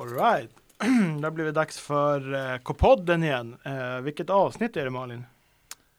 Alright, det har blivit dags för eh, K-podden igen. Eh, vilket avsnitt är det Malin?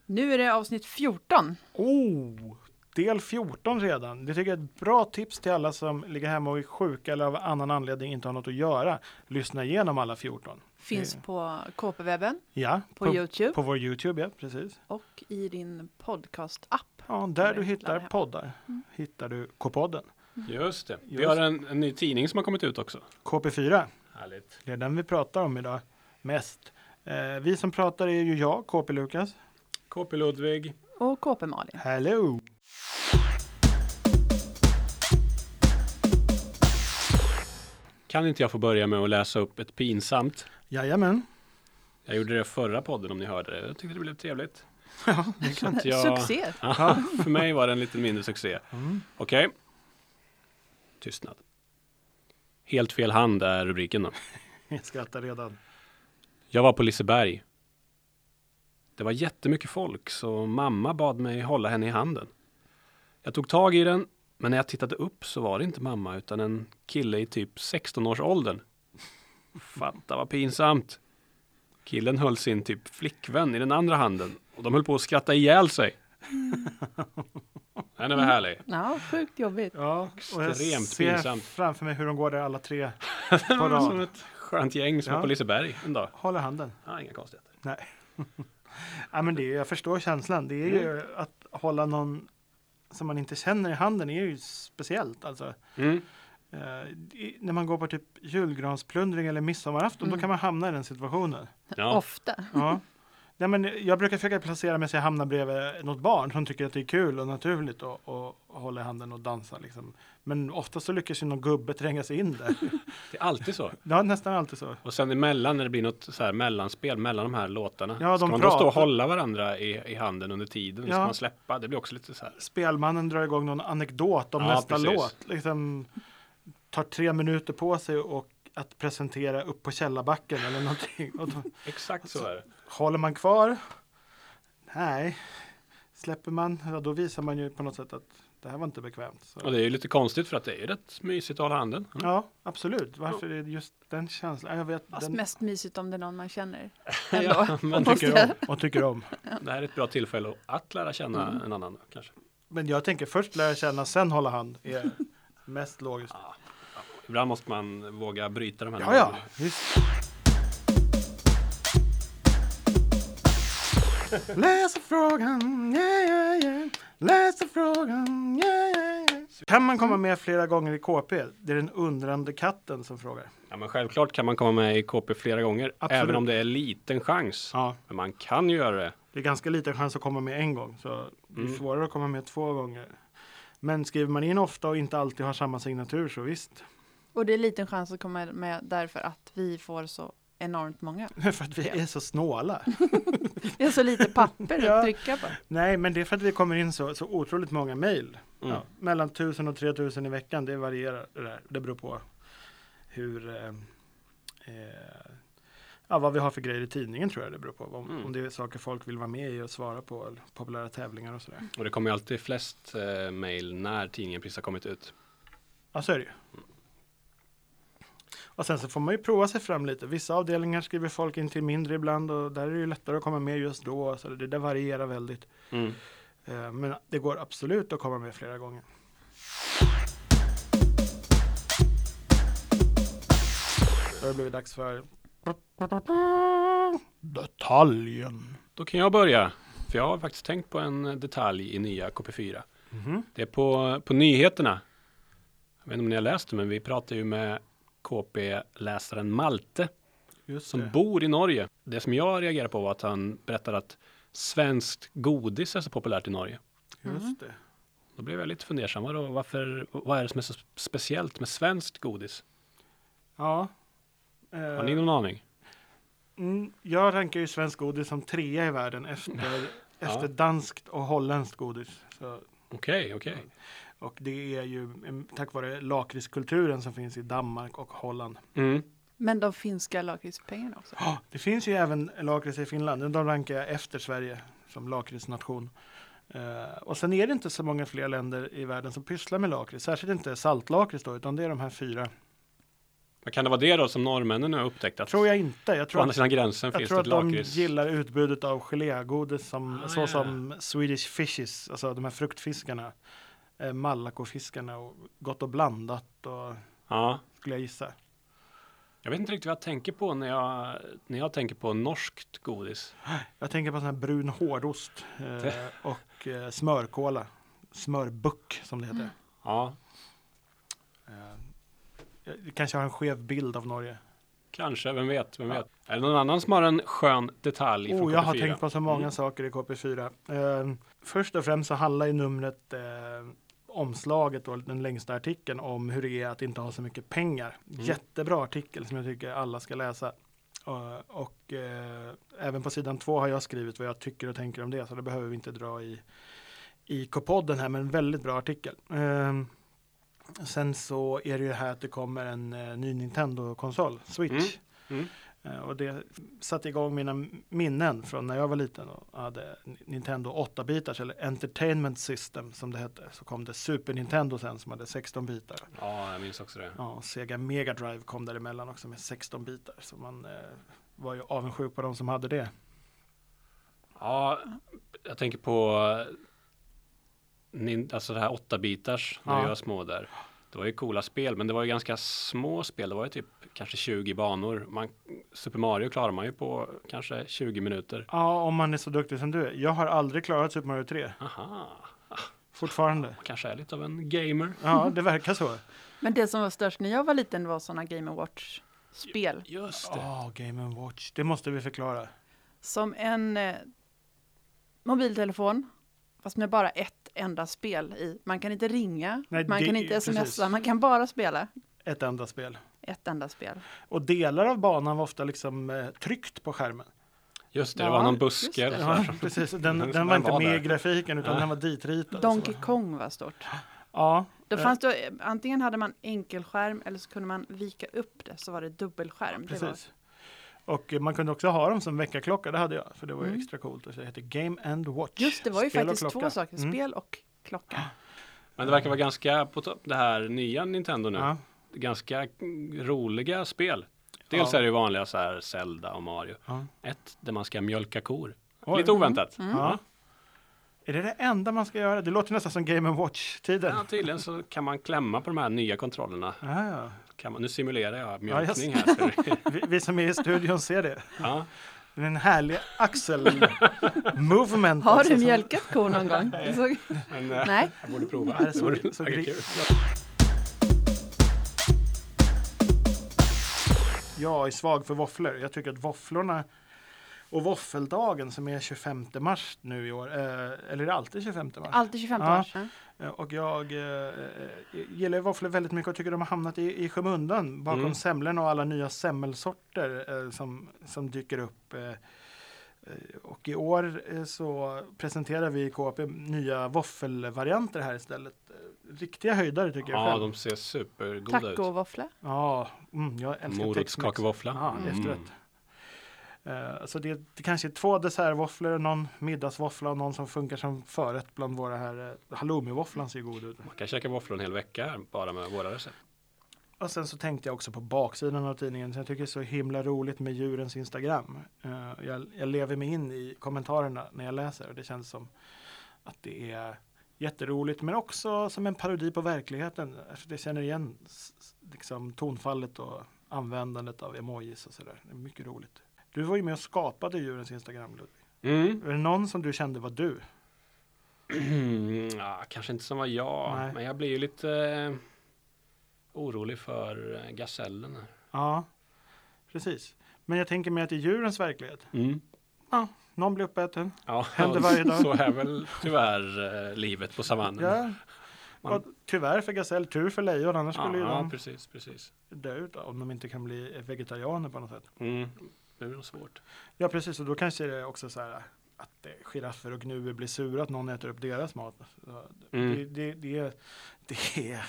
Nu är det avsnitt 14. Oh, del 14 redan. Det tycker jag är ett bra tips till alla som ligger hemma och är sjuka eller av annan anledning inte har något att göra. Lyssna igenom alla 14. Finns Eh, på KP-webben, Ja, på, Youtube på vår Youtube, ja precis. och i din podcast-app. Ja, där du det hittar poddar Mm. hittar du K-podden. Just det. Vi Just. har en, en ny tidning som har kommit ut också. KP4, Härligt. det är den vi pratar om idag mest. Eh, vi som pratar är ju jag, KP Lukas. KP Ludvig. Och KP-Malin. Hello! Kan inte jag få börja med att läsa upp ett pinsamt? Jajamän. Jag gjorde det förra podden om ni hörde det. Jag tyckte det blev trevligt. Ja, Det kan jag... Succé! Ja, för mig var det en lite mindre succé. Mm. Okej. Tystnad. Helt fel hand är rubriken då. Jag skrattar redan. Jag var på Liseberg. Det var jättemycket folk så mamma bad mig hålla henne i handen. Jag tog tag i den men när jag tittade upp så var det inte mamma utan en kille i typ 16-årsåldern. Fatta vad pinsamt. Killen höll sin typ flickvän i den andra handen och de höll på att skratta ihjäl sig. Den var härlig. Ja, sjukt jobbigt. Ja, och jag Extremt ser pinsamt. framför mig hur de går där alla tre på var som rad. ett skönt gäng som Ja. var på Liseberg en dag. Håller handen. Ja, inga konstigheter. Nej. ja, men det, är- jag förstår känslan. Det är ju att hålla någon som man inte känner i handen är ju speciellt. Alltså, Mm. i, när man går på typ julgransplundring eller midsommarafton, Mm. då kan man hamna i den situationen. Ja. Ofta. Ja. Ja, men jag brukar försöka placera mig så jag hamnar bredvid något barn som tycker att det är kul och naturligt att och hålla i handen och dansa. Liksom. Men ofta så lyckas ju någon gubbe tränga sig in där. Det är alltid så. Ja, nästan alltid så. Och sen emellan när det blir något så här mellanspel mellan de här låtarna. Ja, de ska man då stå och pratar. hålla varandra i, i handen under tiden? Ska Ja. man släppa? Det blir också lite så här. Spelmannen drar igång någon anekdot om Ja, nästa precis. låt. Liksom, tar tre minuter på sig och att presentera upp på källarbacken eller någonting. Och då, Exakt så är det. håller man kvar? Nej. Släpper man? Ja, då visar man ju på något sätt att det här var inte bekvämt. Så. Och det är ju lite konstigt för att det är ju rätt mysigt att hålla handen. Mm. Ja, absolut. Varför är det just den känslan? Jag vet, Fast den, mest mysigt om det är någon man känner. Ja, Måste tycker om, och tycker om. Det här är ett bra tillfälle att lära känna Mm. en annan kanske. Men jag tänker först lära känna, sen hålla hand. är mest logiskt. Ibland måste man våga bryta de här. Ja, ja, visst. Läsa frågan, yeah, yeah, yeah. Läsa frågan, yeah, yeah, yeah. Kan man komma med flera gånger i KP? Det är den undrande katten som frågar. Ja, men självklart kan man komma med i KP flera gånger. Absolut. Även om det är liten chans. Ja, Men man kan ju göra det. det är ganska liten chans att komma med en gång, så det är Mm. svårare att komma med två gånger. Men skriver man in ofta och inte alltid har samma signatur så visst. Och det är liten chans att komma med därför att vi får så enormt många. För att vi är så snåla. Vi har så lite papper Ja. att trycka på. Nej, men det är för att vi kommer in så, så otroligt många mejl. Mm. Ja, mellan 1000 och 3000 i veckan, det varierar det där. Det beror på hur eh, eh, ja, vad vi har för grejer i tidningen tror jag det beror på. Om, Mm. om det är saker folk vill vara med i och svara på, eller populära tävlingar och sådär. Och det kommer ju alltid flest eh, mail när tidningen precis har kommit ut. Ja, så är det ju. Och sen så får man ju prova sig fram lite. Vissa avdelningar skriver folk in till mindre ibland och där är det ju lättare att komma med just då. Så det där varierar väldigt. Mm. Eh, Men det går absolut att komma med flera gånger. Då har det blivit dags för detaljen. Då kan jag börja. För jag har faktiskt tänkt på en detalj i nya KP4. Mhm. Det är på, på nyheterna. Jag vet inte om ni har läst det, men vi pratar ju med KP-läsaren Malte Just som bor i Norge. Det som jag reagerar på var att han berättade att svenskt godis är så populärt i Norge. Just det. Då blev jag lite fundersam. Vadå, varför, vad är det som är så speciellt med svenskt godis? Ja. Har ni Eh, någon aning? mm, jag rankar ju svensk godis som trea i världen efter, efter danskt och holländskt godis. Okej, okej. Och det är ju tack vare lakritskulturen som finns i Danmark och Holland. Mm. Men de finska lakritspengarna också. Ja, det finns ju även lakrits i Finland. De rankar jag efter Sverige som lakritsnation. Eh, och sen är det inte så många fler länder i världen som pysslar med lakrits. Särskilt inte saltlakrits då, utan det är de här fyra. Men kan det vara det då som norrmännen har upptäckt? Att Tror jag inte. Jag tror att, sidan gränsen jag finns tror att ett de lakrits? gillar utbudet av gelégodis som, Ah, så ja. som Swedish Fishes, alltså de här fruktfiskarna. Eh, Malakofiskarna och gott och blandat och Ja. skulle jag gissa. Jag vet inte riktigt vad jag tänker på när jag, när jag tänker på norskt godis. Jag tänker på sån här brun hårdost eh, och eh, smörkola. Smörbuck som det heter. Ja, Eh, kanske har en skev bild av Norge. kanske. Vem vet? Vem vet? Är det någon annan som har en skön detalj från Oh, jag har KP4? tänkt på så många Mm. saker i KP4. Eh, först och främst så handlar ju numret eh, omslaget och den längsta artikeln om hur det är att inte ha så mycket pengar. Mm. Jättebra artikel som jag tycker alla ska läsa. Uh, och eh, även på sidan två har jag skrivit vad jag tycker och tänker om det så det behöver vi inte dra i i K-podden här men en väldigt bra artikel. Eh, sen så är det ju här att det kommer en ny Nintendo-konsol, Switch. Mm. Eh, Och det satte igång mina minnen från när jag var liten och hade Nintendo 8-bitars eller Entertainment System som det hette. Så kom det Super Nintendo sen som hade 16 bitar. Ja, jag minns också det. Ja, Sega Mega Drive kom däremellan också med 16 bitar. Så man eh, var ju avundsjuk på de som hade det. Ja, jag tänker på eh, alltså det här 8-bitars när Ja. jag var små där. Det var ju coola spel, men det var ju ganska små spel. Det var ju typ kanske 20 banor. Man, Super Mario klarar man ju på kanske 20 minuter. Ja, om man är så duktig som du är. Jag har aldrig klarat Super Mario 3. Aha, Fortfarande. man kanske är lite av en gamer. Ja, det verkar så. Men det som var störst när jag var liten var sådana Game Watch-spel. Just det. Ja, Game Watch. Det måste vi förklara. Som en eh, mobiltelefon, fast med bara ett enda spel i. Man kan inte ringa, Nej, man det- kan inte smsa, precis. man kan bara spela Ett enda spel. ett enda spel. Och delar av banan var ofta liksom eh, tryckt på skärmen. Just det, det Ja, var någon buske. det. eller Ja, så. precis. Den, Den var inte var med där. i grafiken utan Ja. den var ditritad. Donkey så. Kong var stort. Ja, Då eh, fanns det, antingen hade man enkelskärm eller så kunde man vika upp det så var det dubbelskärm. Det var, precis. Och man kunde också ha dem som väckarklocka, det hade jag. För det var ju Mm. extra coolt. Och så det heter Game and Watch. just det var ju Spel faktiskt två saker, Mm. spel och klocka. Men det verkar vara ganska, på to- det här nya Nintendo nu, Ja, ganska mm, roliga spel. Dels Ja. är det ju vanliga så här Zelda och Mario. ja. Ett där man ska mjölka kor. Oj. Lite oväntat. Mm. Ja. Är det det enda man ska göra? Det låter nästan som Game and Watch-tiden. Ja, tydligen så kan man klämma på de här nya kontrollerna. Ja, ja. Kan man, nu simulerar jag Ja, mjölkning jag- här. För, Vi, vi som är i studion ser det. ja. Det är en härlig axel-movement. Har du som- mjölkat kon någon gång? Såg- Men, eh, Nej. jag borde prova. Ja, det vore säkert ri- kul. Jag är svag för våfflor. Jag tycker att våfflorna och våffeldagen som är 25 mars nu i år, eh, eller är det alltid 25 mars? Alltid 25 Ja. år sedan. Eh, Och jag eh, eh, gillar våfflor väldigt mycket och tycker de har hamnat i, i skymundan bakom Mm. semlorna och alla nya semmelsorter eh, som, som dyker upp. Och i år eh, så presenterar vi i KP nya våffelvarianter här istället. Riktiga höjdare tycker jag Ja, de ser supergoda ut. Tacovåffla. Ja, mm, jag älskar Tex-Mex. Morotskakevåffla. Ja, Mm. efterrätt. Eh, så det, det kanske är två dessertvåfflor, någon middagsvåffla och någon som funkar som förrätt bland våra här. Uh, Halloumivåfflan ser god ut. Man kan käka våfflor en hel vecka bara med våra recept. Och sen så tänkte jag också på baksidan av tidningen. Så jag tycker det är så himla roligt med djurens Instagram. Eh, jag, jag lever mig in i kommentarerna när jag läser och det känns som att det är jätteroligt men också som en parodi på verkligheten. För det känner igen liksom, tonfallet och användandet av emojis och sådär. Det är mycket roligt. Du var ju med och skapade djurens Instagram Ludvig. Mm. Är det någon som du kände var du? ja, kanske inte som var jag, Nej. men jag blir ju lite eh, orolig för eh, gasellen. här. Ja, precis. Men jag tänker mig att i djurens verklighet. Mm. Någon blir uppäten. Ja, Händer varje dag. så är väl tyvärr eh, livet på savannen. Ja. Man- Och tyvärr för gasell, tur för lejon, annars ja, skulle ju ja, de precis, precis. dö ut om de inte kan bli vegetarianer på något sätt. Mm. Det är nog svårt. Ja precis, och då kanske det är också så här att giraffer och gnuer blir sura att någon äter upp deras mat. Mm. Det, det, det är, det är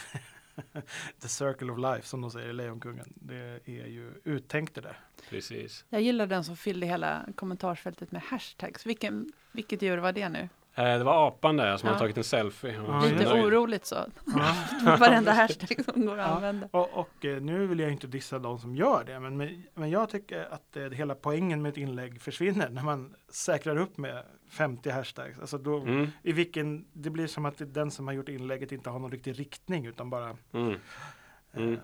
the circle of life som de säger i Lejonkungen. Det är ju uttänkt det där. Precis. Jag gillar den som fyllde hela kommentarsfältet med hashtags. Vilken, vilket djur var det nu? Eh, det var apan där som Ja. hade tagit en selfie. Ja, Lite nöjd. oroligt så. Ja. Varenda hashtag som går att Ja. använda. Och, och eh, nu vill jag inte dissa de som gör det, men, men, men jag tycker att eh, hela poängen med ett inlägg försvinner när man säkrar upp med 50 hashtags. Alltså då, Mm, i vilken, det blir som att det- den som har gjort inlägget inte har någon riktig riktning utan bara mm. Mm. eh,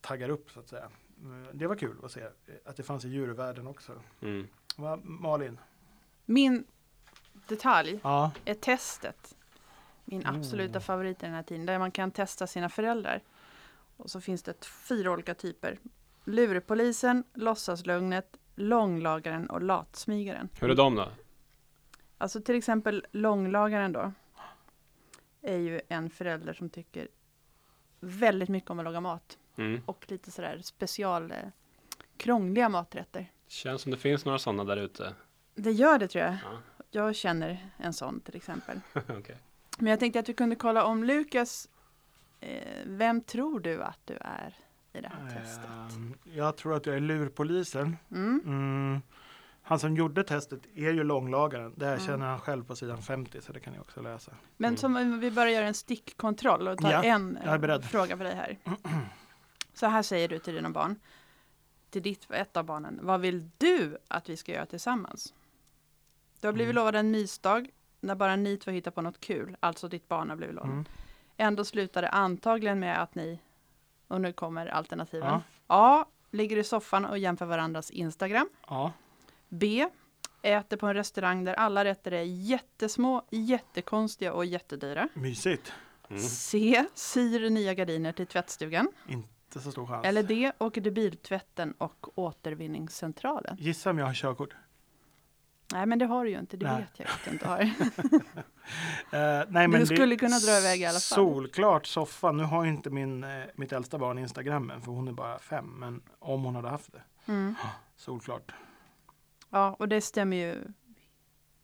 taggar upp så att säga. Eh, Det var kul att se att det fanns i djurvärlden också. Mm. Va, Malin? Min detalj Ja. är testet. Min Oh. absoluta favorit i den här tiden. Där man kan testa sina föräldrar. Och så finns det fyra olika typer. Lurpolisen, låtsaslugnet, långlagaren och latsmygaren. Hur är de då? Alltså till exempel långlagaren då. Är ju en förälder som tycker väldigt mycket om att laga mat. Mm. Och lite sådär special eh, krångliga maträtter. Känns som det finns några sådana där ute. Det gör det tror jag. Ja. Jag känner en sån till exempel. Okej. Men jag tänkte att vi kunde kolla om Lukas, eh, vem tror du att du är i det här testet? Ehm, Jag tror att jag är lurpolisen. Mm. Mm. Han som gjorde testet är ju långlagaren. Det här Mm. känner han själv på sidan 50 så det kan ni också läsa. Men Mm. som om vi bara gör en stickkontroll och tar Ja, en eh, fråga på dig här. Så här säger du till dina barn, till ditt, ett av barnen. Vad vill du att vi ska göra tillsammans? Du har blivit Mm. lovad en mysdag när bara ni två hittar på något kul, alltså ditt barn har blivit lovad. Mm. Ändå slutar det antagligen med att ni, och nu kommer alternativen. Ja. A. Ligger i soffan och jämför varandras Instagram. Ja. B. Äter på en restaurang där alla rätter är jättesmå, jättekonstiga och jättedyra. Mysigt. Mm. C. Syr nya gardiner till tvättstugan. Inte så stor chans. Eller D. Åker till biltvätten och återvinningscentralen. Gissa om jag har körkort. Nej, men det har du ju inte. Det Nej. vet jag att du inte har. Eh, nej, men Du det- skulle kunna dra iväg i alla fall. Solklart soffan. Nu har ju inte min, eh, mitt äldsta barn Instagrammen för hon är bara fem. Men om hon hade haft det. Mm. Solklart. Ja, och det stämmer ju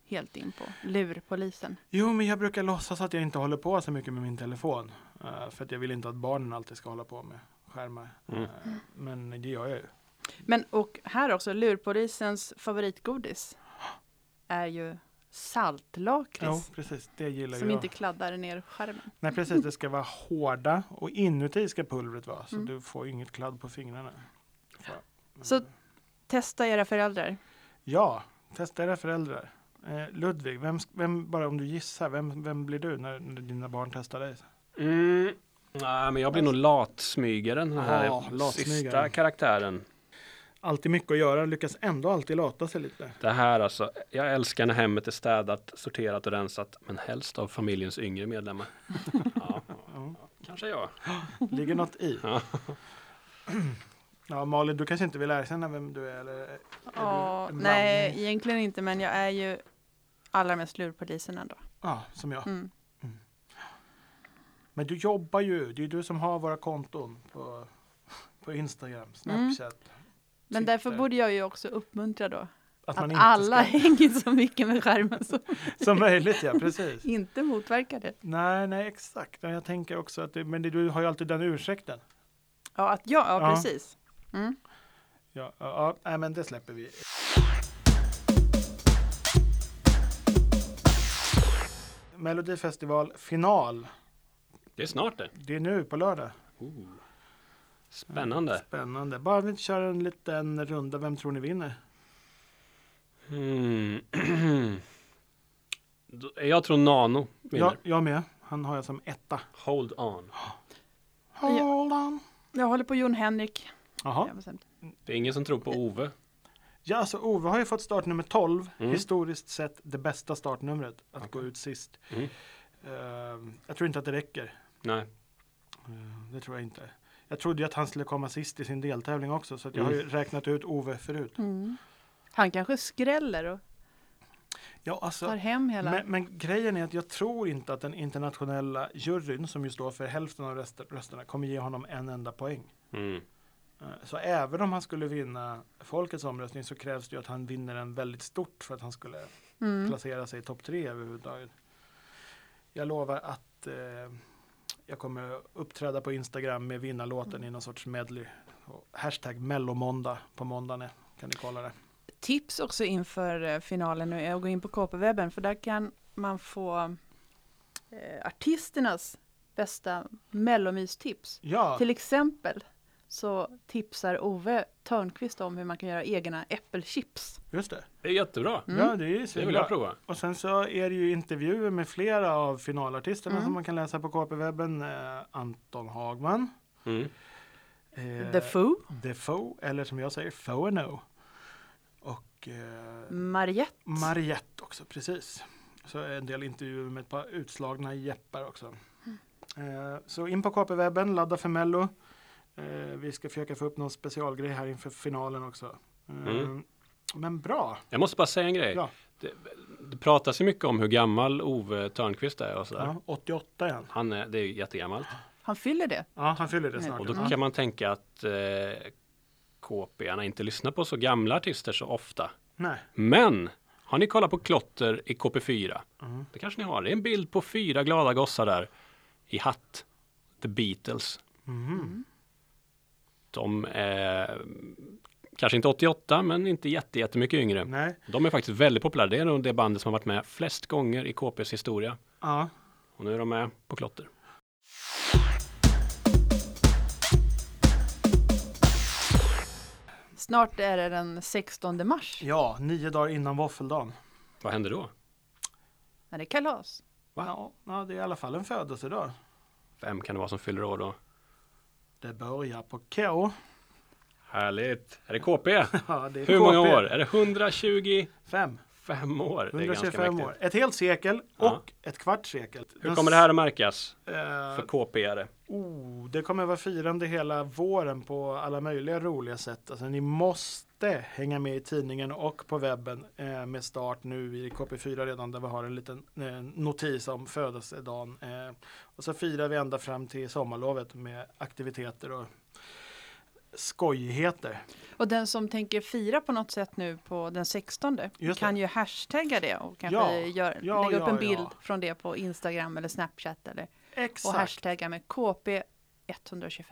helt in på lurpolisen. Jo, men jag brukar låtsas att jag inte håller på så mycket med min telefon. eh, för att jag vill inte att barnen alltid ska hålla på med skärmar. Mm. Eh, men det gör jag ju. Men och här också, lurpolisens favoritgodis är ju saltlakrits. Jo, precis. Det gillar som jag. inte kladdar ner skärmen. Nej, precis. Det ska vara hårda och inuti ska pulvret vara. Så Mm. du får inget kladd på fingrarna. Får- Så- Testa era föräldrar. Ja, testa era föräldrar. Eh, Ludvig, vem, vem, bara om du gissar, vem, vem blir du när, när dina barn testar dig? Mm. Nej, men jag blir nog latsmygaren. Den här Ja, latsmygaren. sista karaktären. Alltid mycket att göra, lyckas ändå alltid lata sig lite. Det här alltså, jag älskar när hemmet är städat, sorterat och rensat, men helst av familjens yngre medlemmar. Ja, Ja, kanske jag. ligger något i. Ja. Ja, Malin, du kanske inte vill erkänna vem du är? Eller är Ja, du nej, egentligen inte, men jag är ju allra mest lurpolisen ändå. Ja, som jag. Mm. Men du jobbar ju, det är ju du som har våra konton på, på Instagram, Snapchat. Men Twitter. därför borde jag ju också uppmuntra då Att, man att inte alla ska, hänger så mycket med skärmen som som möjligt, ja precis. inte motverkar det. Nej, nej exakt. Ja, Jag tänker också att det, men det, du har ju alltid den ursäkten. Ja, att ja, ja, Ja. precis. Mm. Ja, ja, ja nej, men det släpper vi. Melodifestival final. Det är snart det. Det är nu på lördag. Oh. Spännande. Spännande. Bara vi kör en liten runda. Vem tror ni vinner? Mm. Jag tror Nano vinner. Jag, jag med. Han har jag som etta. Hold on. Hold on. Jag håller på Jon Henrik. Jaha. Det är ingen som tror på Ove. Ja, alltså Ove har ju fått startnummer 12. Mm. Historiskt sett det bästa startnumret. Att Okej. gå ut sist. Mm. Ehm, jag tror inte att det räcker. Nej. Ehm, det tror jag inte. Jag trodde ju att han skulle komma sist i sin deltävling också. Så att jag har ju räknat ut Ove förut. Mm. Han kanske skräller och Ja, alltså. tar hem hela. Men, men grejen är att jag tror inte att den internationella juryn som ju står för hälften av röster- rösterna kommer ge honom en enda poäng. Mm. Eh, Så även om han skulle vinna folkets omröstning så krävs det ju att han vinner den väldigt stort för att han skulle Mm. placera sig i topp tre överhuvudtaget. Jag lovar att eh, jag kommer uppträda på Instagram med vinnarlåten i någon sorts medley. Och hashtag mellomåndag på måndagen kan ni kolla det. Tips också inför eh, finalen nu är att gå in på KP-webben för där kan man få eh, artisternas bästa mellomystips. Ja, Till exempel så tipsar Ove Törnqvist om hur man kan göra egna äppelchips. just det. Det är jättebra. Mm. Ja, det är ju Det vill jag prova. Och sen så är det ju intervjuer med flera av finalartisterna Mm. som man kan läsa på KP-webben. Eh, Anton Hagman. Mm. Eh, The Foo, Defoe, eller som jag säger, Fono. Och eh, Mariette, Mariette också, precis. Så en del intervjuer med ett par utslagna jeppar också. Eh, så in på KP-webben, ladda för Mello. Eh, vi ska försöka få upp någon specialgrej här inför finalen också. Eh, Mm. Men bra! Jag måste bara säga en grej. Ja. Det, det pratas ju mycket om hur gammal Ove Törnqvist är och sådär. Ja, 88 igen. Han är, det är jättegammalt. han fyller det. Ja, han fyller det snart. Och då Ja. kan man tänka att eh, KP-arna inte lyssnar på så gamla artister så ofta. Nej. Men har ni kollat på klotter i KP4? Mm. Det kanske ni har. Det är en bild på fyra glada gossar där i hatt. The Beatles. Mhm. De är kanske inte 88 men inte jätte, jättemycket yngre. Nej. De är faktiskt väldigt populära. Det är nog det bandet som har varit med flest gånger i KPs historia. Ja. Och nu är de med på klotter. Snart är det den 16 mars. ja, nio dagar innan våffeldagen. Vad händer då? Det är kalas. Va? Ja, det är i alla fall en födelsedag. Vem kan det vara som fyller år då? Det börjar på K. Härligt! Är det KP? Ja, det är Hur många KP. år? Är det 125 Fem. år? Det är ganska 125 mäktigt. år. Ett helt sekel och Ja. ett kvarts sekel. Hur kommer det här att märkas Eh, för KP-are? oh, det kommer vara firande hela våren på alla möjliga roliga sätt. Alltså, ni måste hänga med i tidningen och på webben eh, med start nu i KP4 redan där vi har en liten eh, notis om födelsedagen. Eh, och så firar vi ända fram till sommarlovet med aktiviteter och skojigheter. Och den som tänker fira på något sätt nu på den 16 Just kan ju hashtagga det och kanske Ja, gör, ja, lägga upp ja, en bild ja. från det på Instagram eller Snapchat eller, och Exakt. hashtagga med KP125.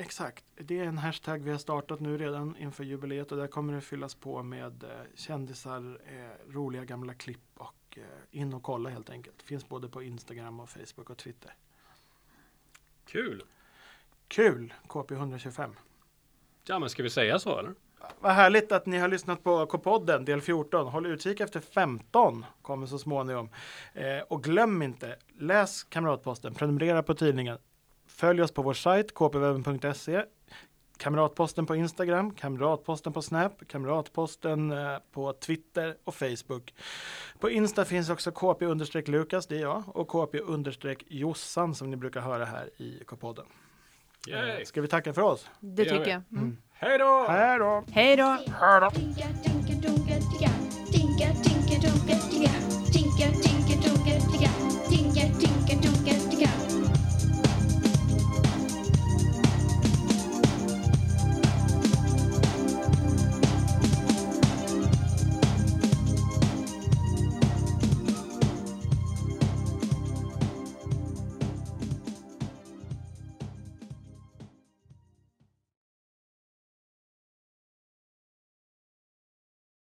Exakt, det är en hashtag vi har startat nu redan inför jubileet och där kommer det fyllas på med eh, kändisar, eh, roliga gamla klipp och eh, in och kolla helt enkelt. Finns både på Instagram och Facebook och Twitter. Kul! Kul! KP125. Ja men ska vi säga så eller? Vad härligt att ni har lyssnat på K-podden del 14. Håll utkik efter 15 kommer så småningom. Eh, och glöm inte, läs Kamratposten, prenumerera på tidningen. Följ oss på vår sajt kpwebben.se. Kamratposten på Instagram, Kamratposten på Snap, Kamratposten eh, på Twitter och Facebook. På Insta finns också kp-lukas, det är jag, och kp-jossan som ni brukar höra här i K-podden. Yay. Ska vi tacka för oss? Det tycker jag. Mm. Hej då! Hej då! Hej då! Tinka, tinka,